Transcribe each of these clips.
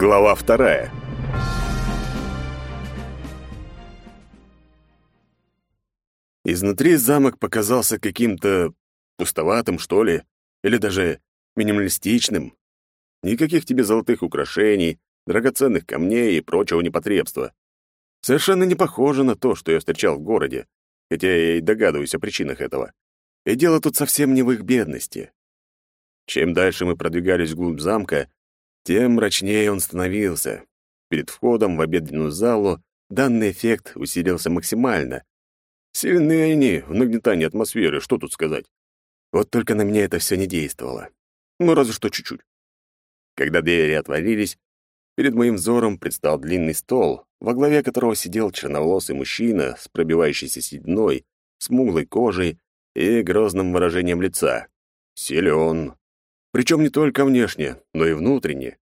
Глава вторая. Изнутри замок показался каким-то пустоватым, что ли, или даже минималистичным. Никаких тебе золотых украшений, драгоценных камней и прочего непотребства. Совершенно не похоже на то, что я встречал в городе, хотя я и догадываюсь о причинах этого. И дело тут совсем не в их бедности. Чем дальше мы продвигались вглубь замка, тем мрачнее он становился. Перед входом в обеденную залу данный эффект усилился максимально. Сильные они в нагнетании атмосферы, что тут сказать. Вот только на меня это все не действовало. Ну, разве что чуть-чуть. Когда двери отворились, перед моим взором предстал длинный стол, во главе которого сидел черноволосый мужчина с пробивающейся сединой, смуглой кожей и грозным выражением лица. Силен. Причем не только внешне, но и внутренне.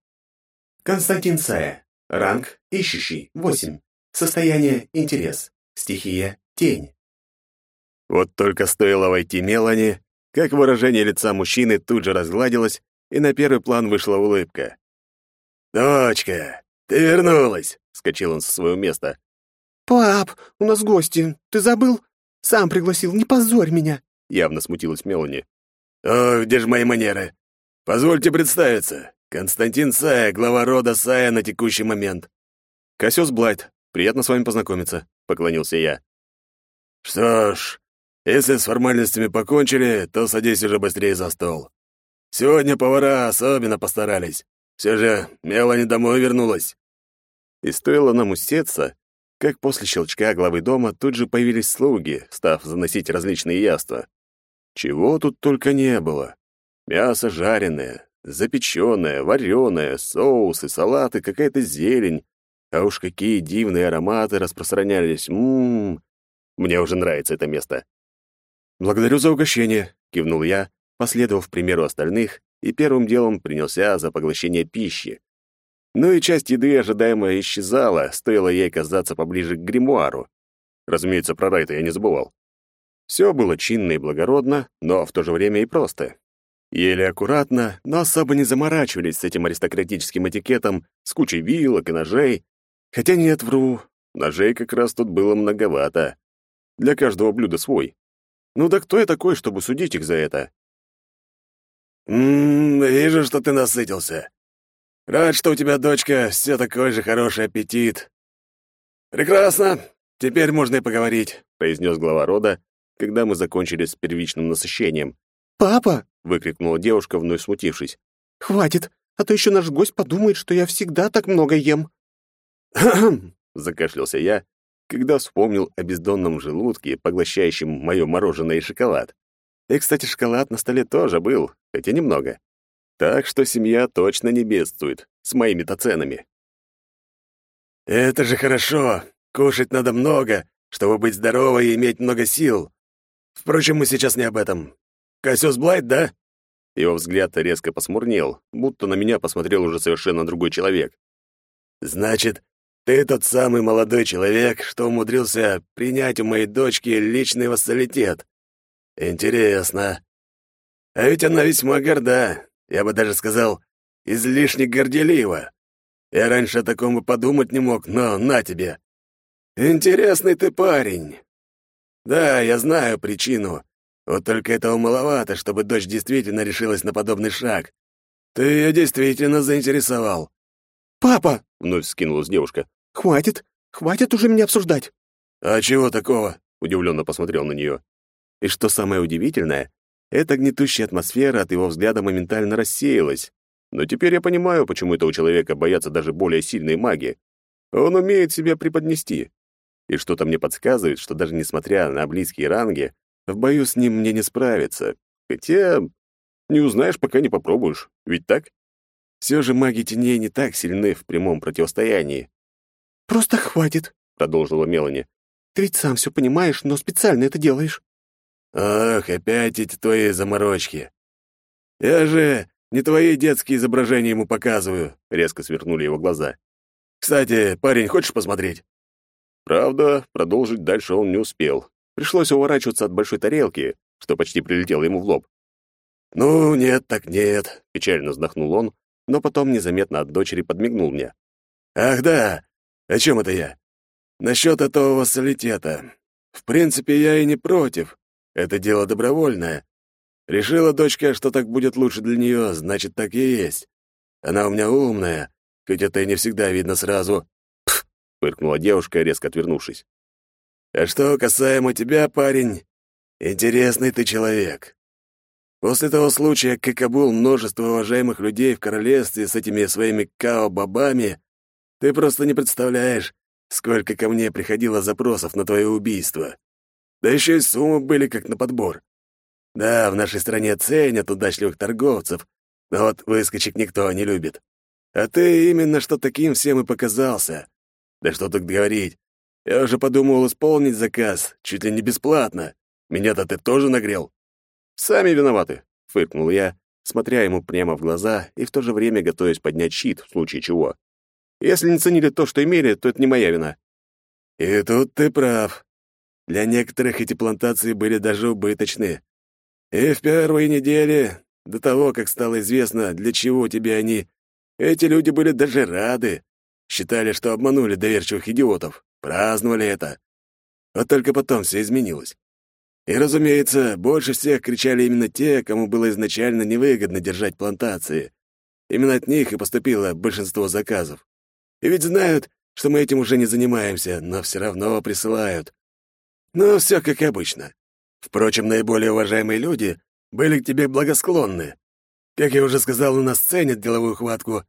Константин Сая. Ранг ищущий 8. Состояние интерес. Стихия тень. Вот только стоило войти Мелани, как выражение лица мужчины тут же разгладилось, и на первый план вышла улыбка. «Дочка, ты вернулась!» — скочил он со своего места. «Пап, у нас гости. Ты забыл? Сам пригласил, не позорь меня!» — явно смутилась Мелани. «О, где же мои манеры? Позвольте представиться. Константин Сая, глава рода Сая на текущий момент». «Косёс Блайт, приятно с вами познакомиться», — поклонился я. «Что ж, если с формальностями покончили, то садись уже быстрее за стол. Сегодня повара особенно постарались. Все же Мелани домой вернулась». И стоило нам усеться, как после щелчка главы дома тут же появились слуги, став заносить различные яства. Чего тут только не было. Мясо жареное, запеченное, вареное, соусы, салаты, какая-то зелень. А уж какие дивные ароматы распространялись. Ммм, мне уже нравится это место. «Благодарю за угощение», — кивнул я, последовав примеру остальных, и первым делом принялся за поглощение пищи. Ну и часть еды ожидаемо исчезала, стоило ей казаться поближе к гримуару. Разумеется, про Райта я не забывал. Все было чинно и благородно, но в то же время и просто. Ели аккуратно, но особо не заморачивались с этим аристократическим этикетом, с кучей вилок и ножей. Хотя нет, вру, ножей как раз тут было многовато. Для каждого блюда свой. Ну да кто я такой, чтобы судить их за это? «Ммм, вижу, что ты насытился. Рад, что у тебя, дочка, все такой же хороший аппетит». «Прекрасно. Теперь можно и поговорить», — произнес глава рода, когда мы закончили с первичным насыщением. «Папа!» — выкрикнула девушка, вновь смутившись. «Хватит, а то еще наш гость подумает, что я всегда так много ем». Закашлялся я, когда вспомнил о бездонном желудке, поглощающем мое мороженое и шоколад. И, кстати, шоколад на столе тоже был, хотя немного. Так что семья точно не бедствует с моими-то ценами. «Это же хорошо! Кушать надо много, чтобы быть здоровой и иметь много сил. Впрочем, мы сейчас не об этом. Кассиус Блайт, да?» Его взгляд резко посмурнел, будто на меня посмотрел уже совершенно другой человек. «Значит, ты тот самый молодой человек, что умудрился принять у моей дочки личный вассалитет. Интересно. А ведь она весьма горда, я бы даже сказал, излишне горделива. Я раньше о таком и подумать не мог, но на тебе. Интересный ты парень. Да, я знаю причину. Вот только этого маловато, чтобы дочь действительно решилась на подобный шаг. Ты ее действительно заинтересовал. «Папа!» — вновь скинулась девушка. «Хватит! Хватит уже меня обсуждать!» «А чего такого?» — удивленно посмотрел на нее. И что самое удивительное, эта гнетущая атмосфера от его взгляда моментально рассеялась. Но теперь я понимаю, почему этого человека боятся даже более сильные маги. Он умеет себя преподнести. И что-то мне подсказывает, что даже несмотря на близкие ранги, в бою с ним мне не справиться. Хотя не узнаешь, пока не попробуешь. Ведь так? Все же маги теней не так сильны в прямом противостоянии. «Просто хватит», — продолжила Мелани. «Ты ведь сам все понимаешь, но специально это делаешь». «Ах, опять эти твои заморочки. Я же не твои детские изображения ему показываю», — резко свернули его глаза. «Кстати, парень, хочешь посмотреть?» Правда, продолжить дальше он не успел. Пришлось уворачиваться от большой тарелки, что почти прилетело ему в лоб. «Ну, нет так нет», — печально вздохнул он, но потом незаметно от дочери подмигнул мне. «Ах да! О чем это я? Насчет этого вассалитета. В принципе, я и не против. Это дело добровольное. Решила дочка, что так будет лучше для нее, значит, так и есть. Она у меня умная, хоть это и не всегда видно сразу. Пф, фыркнула девушка, резко отвернувшись. А что касаемо тебя, парень, интересный ты человек. После того случая, как обул множество уважаемых людей в королевстве с этими своими као-бабами, ты просто не представляешь, сколько ко мне приходило запросов на твое убийство. Да еще и суммы были как на подбор. Да, в нашей стране ценят удачливых торговцев, но вот выскочек никто не любит. А ты именно что таким всем и показался. Да что тут говорить. Я уже подумал исполнить заказ, чуть ли не бесплатно. Меня-то ты тоже нагрел. Сами виноваты, фыркнул я, смотря ему прямо в глаза и в то же время готовясь поднять щит в случае чего. Если не ценили то, что имели, то это не моя вина. И тут ты прав. Для некоторых эти плантации были даже убыточны. И в первые недели, до того, как стало известно, для чего тебе они, эти люди были даже рады. Считали, что обманули доверчивых идиотов. Праздновали это. Вот только потом все изменилось. И, разумеется, больше всех кричали именно те, кому было изначально невыгодно держать плантации. Именно от них и поступило большинство заказов. И ведь знают, что мы этим уже не занимаемся, но все равно присылают. Но все как обычно. Впрочем, наиболее уважаемые люди были к тебе благосклонны. Как я уже сказал, у нас ценят деловую хватку.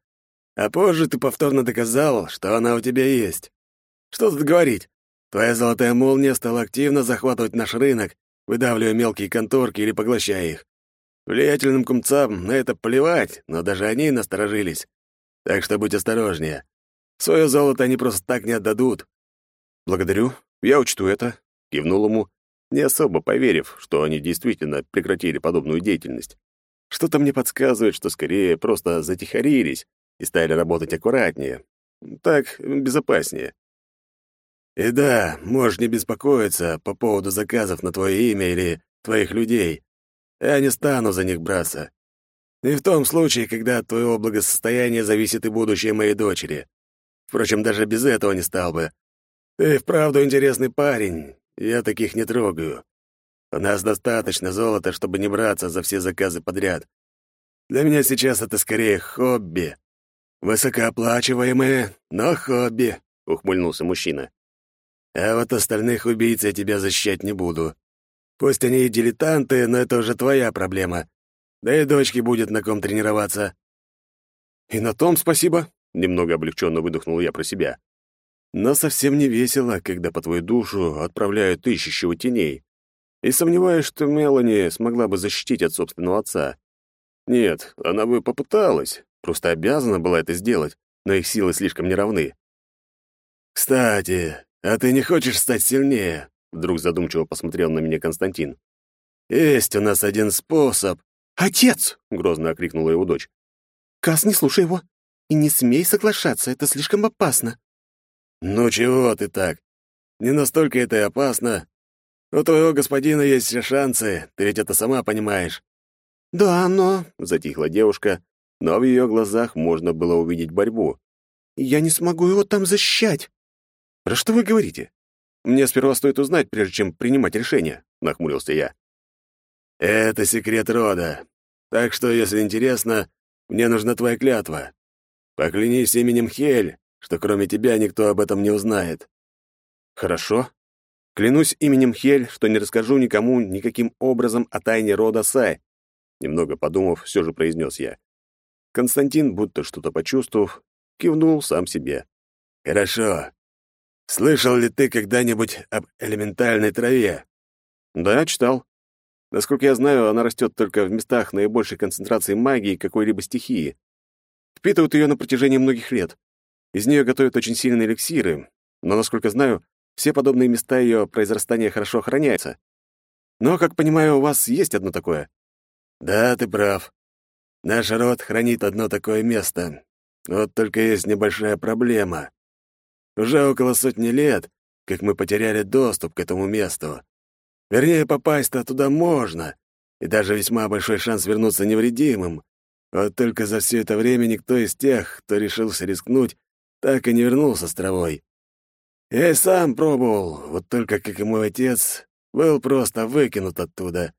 А позже ты повторно доказал, что она у тебя есть. Что тут говорить? Твоя золотая молния стала активно захватывать наш рынок, выдавливая мелкие конторки или поглощая их. Влиятельным кумцам на это плевать, но даже они насторожились. Так что будь осторожнее. Свое золото они просто так не отдадут. Благодарю, я учту это, кивнул ему, не особо поверив, что они действительно прекратили подобную деятельность. Что-то мне подсказывает, что скорее просто затихарились и стали работать аккуратнее. Так безопаснее. И да, можешь не беспокоиться по поводу заказов на твое имя или твоих людей. Я не стану за них браться. И в том случае, когда от твоего благосостояния зависит и будущее моей дочери. Впрочем, даже без этого не стал бы. Ты вправду интересный парень, я таких не трогаю. У нас достаточно золота, чтобы не браться за все заказы подряд. Для меня сейчас это скорее хобби. Высокооплачиваемое, но хобби, — ухмыльнулся мужчина. А вот остальных убийц я тебя защищать не буду. Пусть они и дилетанты, но это уже твоя проблема. Да и дочке будет на ком тренироваться. И на том спасибо, — немного облегченно выдохнул я про себя. Но совсем не весело, когда по твою душу отправляют ищущего теней. И сомневаюсь, что Мелани смогла бы защитить от собственного отца. Нет, она бы попыталась, просто обязана была это сделать, но их силы слишком неравны. «Кстати, а ты не хочешь стать сильнее?» Вдруг задумчиво посмотрел на меня Константин. «Есть у нас один способ». «Отец!» — грозно окрикнула его дочь. «Кас, не слушай его. И не смей соглашаться, это слишком опасно». «Ну чего ты так? Не настолько это и опасно. У твоего господина есть все шансы, ты ведь это сама понимаешь». «Да, но...» — затихла девушка, но в ее глазах можно было увидеть борьбу. «Я не смогу его там защищать». «Про что вы говорите? Мне сперва стоит узнать, прежде чем принимать решение», — нахмурился я. «Это секрет рода. Так что, если интересно, мне нужна твоя клятва. Поклянись именем Хель, что кроме тебя никто об этом не узнает». «Хорошо. Клянусь именем Хель, что не расскажу никому никаким образом о тайне рода Сай», немного подумав, все же произнес я. Константин, будто что-то почувствовав, кивнул сам себе. «Хорошо. Слышал ли ты когда-нибудь об элементальной траве?» «Да, читал. Насколько я знаю, она растет только в местах наибольшей концентрации магии какой-либо стихии. Впитывают ее на протяжении многих лет. Из нее готовят очень сильные эликсиры, но, насколько знаю, все подобные места ее произрастания хорошо охраняются. Но, как понимаю, у вас есть одно такое. Да, ты прав. Наш род хранит одно такое место. Вот только есть небольшая проблема. Уже около сотни лет, как мы потеряли доступ к этому месту. Вернее, попасть-то туда можно, и даже весьма большой шанс вернуться невредимым. Вот только за все это время никто из тех, кто решился рискнуть, так и не вернулся с травой. Я и сам пробовал, вот только, как и мой отец, был просто выкинут оттуда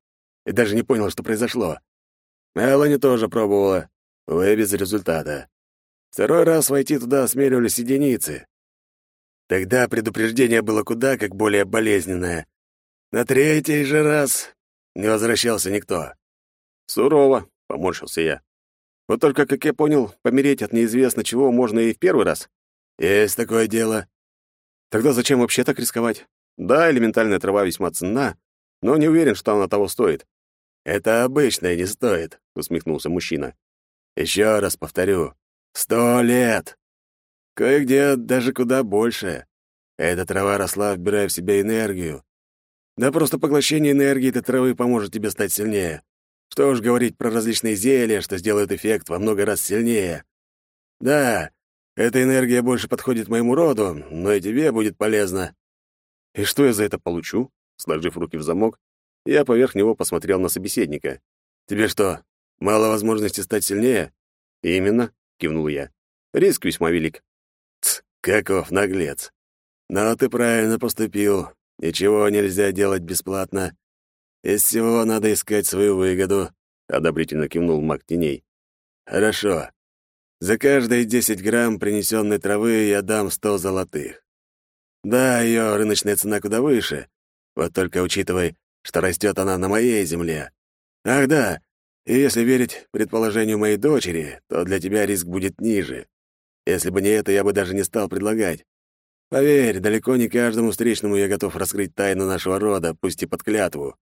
и даже не понял, что произошло. Мелани тоже пробовала, увы, без результата. Второй раз войти туда осмеливались единицы. Тогда предупреждение было куда как более болезненное. На третий же раз не возвращался никто. Сурово, поморщился я. Вот только, как я понял, помереть от неизвестно чего можно и в первый раз. Есть такое дело. Тогда зачем вообще так рисковать? Да, элементальная трава весьма ценна, но не уверен, что она того стоит. Это обычно не стоит, усмехнулся мужчина. Еще раз повторю. Сто лет. Кое-где даже куда больше. Эта трава росла, вбирая в себя энергию. Да просто поглощение энергии этой травы поможет тебе стать сильнее. Что уж говорить про различные зелья, что сделают эффект во много раз сильнее. Да, эта энергия больше подходит моему роду, но и тебе будет полезно. И что я за это получу? Сложив руки в замок, я поверх него посмотрел на собеседника. Тебе что, мало возможности стать сильнее? Именно, кивнул я. Риск весьма велик. Каков наглец. Но ты правильно поступил. Ничего нельзя делать бесплатно. Из всего надо искать свою выгоду, одобрительно кивнул маг теней. Хорошо. За каждые десять грамм принесенной травы я дам сто золотых. Да, ее рыночная цена куда выше. Вот только учитывай, что растет она на моей земле. Ах да, и если верить предположению моей дочери, то для тебя риск будет ниже. Если бы не это, я бы даже не стал предлагать. Поверь, далеко не каждому встречному я готов раскрыть тайну нашего рода, пусть и под клятву.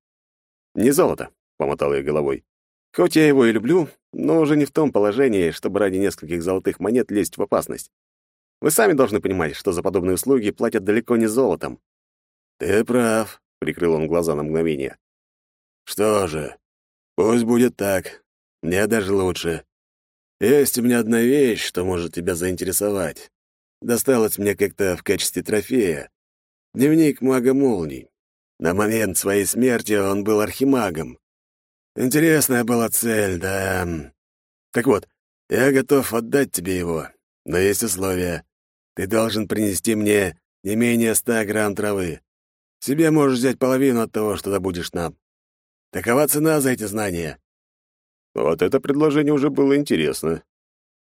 «Не золото», — помотал я головой. «Хоть я его и люблю, но уже не в том положении, чтобы ради нескольких золотых монет лезть в опасность. Вы сами должны понимать, что за подобные услуги платят далеко не золотом». «Ты прав», — прикрыл он глаза на мгновение. «Что же, пусть будет так. Мне даже лучше. Есть у меня одна вещь, что может тебя заинтересовать. Досталась мне как-то в качестве трофея. Дневник мага молний. На момент своей смерти он был архимагом. Интересная была цель, да. Так вот, я готов отдать тебе его, но есть условия. Ты должен принести мне не менее ста грамм травы. Себе можешь взять половину от того, что добудешь нам. Такова цена за эти знания. Вот это предложение уже было интересно.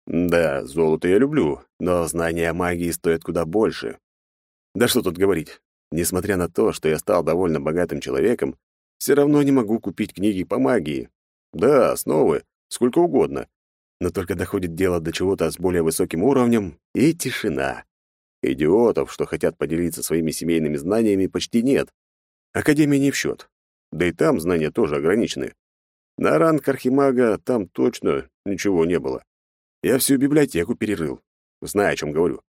Да, золото я люблю, но знания магии стоят куда больше. Да что тут говорить. Несмотря на то, что я стал довольно богатым человеком, все равно не могу купить книги по магии. Да, основы, сколько угодно. Но только доходит дело до чего-то с более высоким уровнем, и тишина. Идиотов, что хотят поделиться своими семейными знаниями, почти нет. Академия не в счет. Да и там знания тоже ограничены. На ранг архимага там точно ничего не было. Я всю библиотеку перерыл. Знаю, о чем говорю.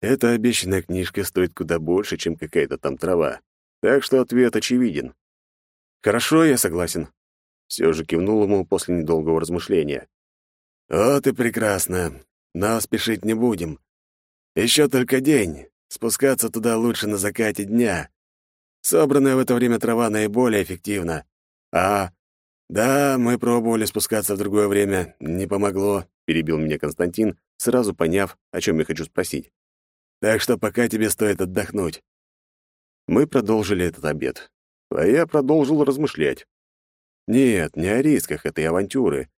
Эта обещанная книжка стоит куда больше, чем какая-то там трава. Так что ответ очевиден. Хорошо, я согласен. Все же кивнул ему после недолгого размышления. Вот и прекрасно. Но спешить не будем. Еще только день. Спускаться туда лучше на закате дня. Собранная в это время трава наиболее эффективна. А, да, мы пробовали спускаться в другое время. Не помогло, перебил меня Константин, сразу поняв, о чем я хочу спросить. Так что пока тебе стоит отдохнуть. Мы продолжили этот обед, а я продолжил размышлять. Нет, не о рисках этой авантюры.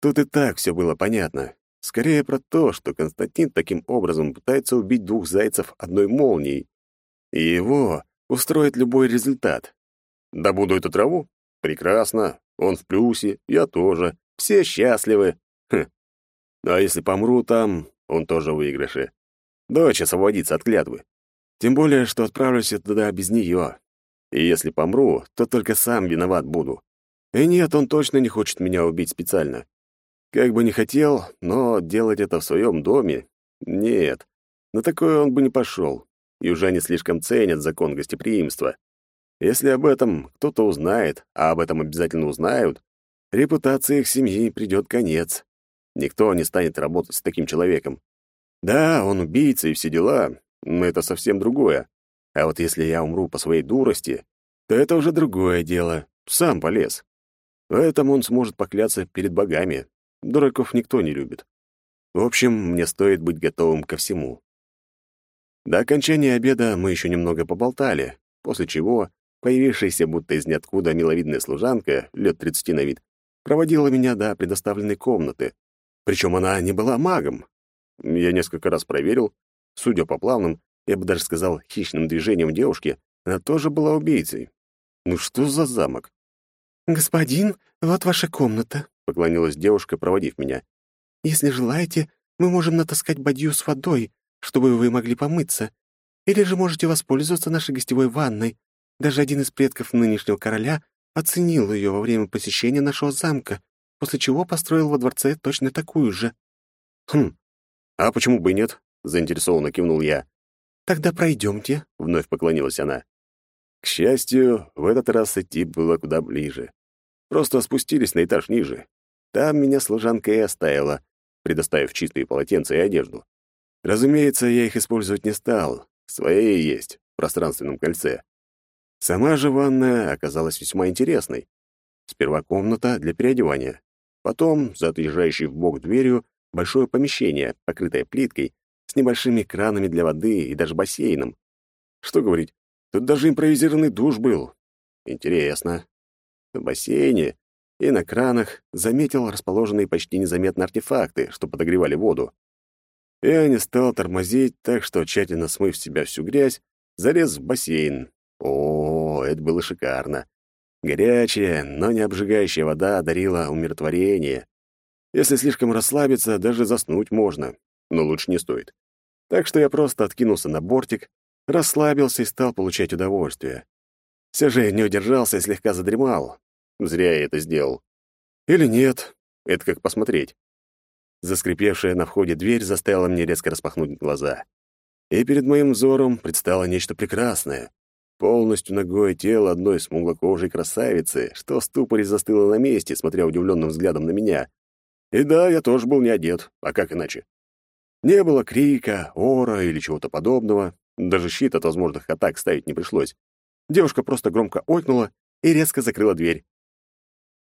Тут и так все было понятно. Скорее про то, что Константин таким образом пытается убить двух зайцев одной молнией. И его устроит любой результат. Добуду эту траву? Прекрасно. Он в плюсе, я тоже. Все счастливы. Хм. А если помру там, он тоже в выигрыше. Дочь освободится от клятвы. Тем более, что отправлюсь я туда без нее. И если помру, то только сам виноват буду. И нет, он точно не хочет меня убить специально. Как бы не хотел, но делать это в своем доме — нет. На такое он бы не пошел. Они слишком ценят закон гостеприимства. Если об этом кто-то узнает, а об этом обязательно узнают, репутации их семьи придет конец. Никто не станет работать с таким человеком. Да, он убийца и все дела, но это совсем другое. А вот если я умру по своей дурости, то это уже другое дело. Сам полез. В этом он сможет покляться перед богами. Дураков никто не любит. В общем, мне стоит быть готовым ко всему. До окончания обеда мы еще немного поболтали, после чего появившаяся будто из ниоткуда миловидная служанка, лет тридцати на вид, проводила меня до предоставленной комнаты. Причем она не была магом. Я несколько раз проверил. Судя по плавным, я бы даже сказал, хищным движением девушки, она тоже была убийцей. Ну что за замок? «Господин, вот ваша комната», — поклонилась девушка, проводив меня. «Если желаете, мы можем натаскать бадью с водой, чтобы вы могли помыться. Или же можете воспользоваться нашей гостевой ванной. Даже один из предков нынешнего короля оценил ее во время посещения нашего замка, после чего построил во дворце точно такую же». «Хм, а почему бы и нет?» — заинтересованно кивнул я. «Тогда пройдемте», — вновь поклонилась она. К счастью, в этот раз идти было куда ближе. Просто спустились на этаж ниже. Там меня служанка и оставила, предоставив чистые полотенца и одежду. Разумеется, я их использовать не стал. Свои есть в пространственном кольце. Сама же ванная оказалась весьма интересной. Сперва комната для переодевания. Потом, за отъезжающей бок дверью, большое помещение, покрытое плиткой, с небольшими кранами для воды и даже бассейном. Что говорить, тут даже импровизированный душ был. Интересно. В бассейне и на кранах заметил расположенные почти незаметно артефакты, что подогревали воду. Я не стал тормозить, так что, тщательно смыв с себя всю грязь, залез в бассейн. О, это было шикарно. Горячая, но не обжигающая вода дарила умиротворение. Если слишком расслабиться, даже заснуть можно, но лучше не стоит. Так что я просто откинулся на бортик, расслабился и стал получать удовольствие. Все же не удержался и слегка задремал. Зря я это сделал. Или нет, это как посмотреть. Заскрипевшая на входе дверь заставила мне резко распахнуть глаза. И перед моим взором предстало нечто прекрасное. Полностью ногое тело одной смуглокожей красавицы, что в ступоре застыло на месте, смотря удивленным взглядом на меня. И да, я тоже был не одет, а как иначе? Не было крика, ора или чего-то подобного. Даже щит от возможных атак ставить не пришлось. Девушка просто громко ойкнула и резко закрыла дверь.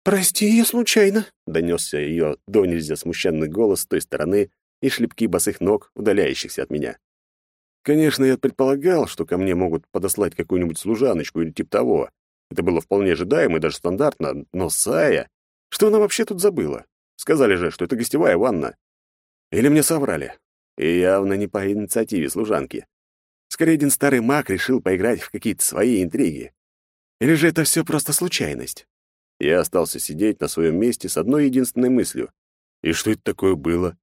«Прости, я случайно», — донесся ее до нельзя смущенный голос с той стороны и шлепки босых ног, удаляющихся от меня. Конечно, я предполагал, что ко мне могут подослать какую-нибудь служаночку или тип того. Это было вполне ожидаемо и даже стандартно, но Сая... Что она вообще тут забыла? Сказали же, что это гостевая ванна. Или мне соврали? И явно не по инициативе служанки. Скорее, один старый маг решил поиграть в какие-то свои интриги. Или же это все просто случайность? Я остался сидеть на своем месте с одной единственной мыслью. И что это такое было?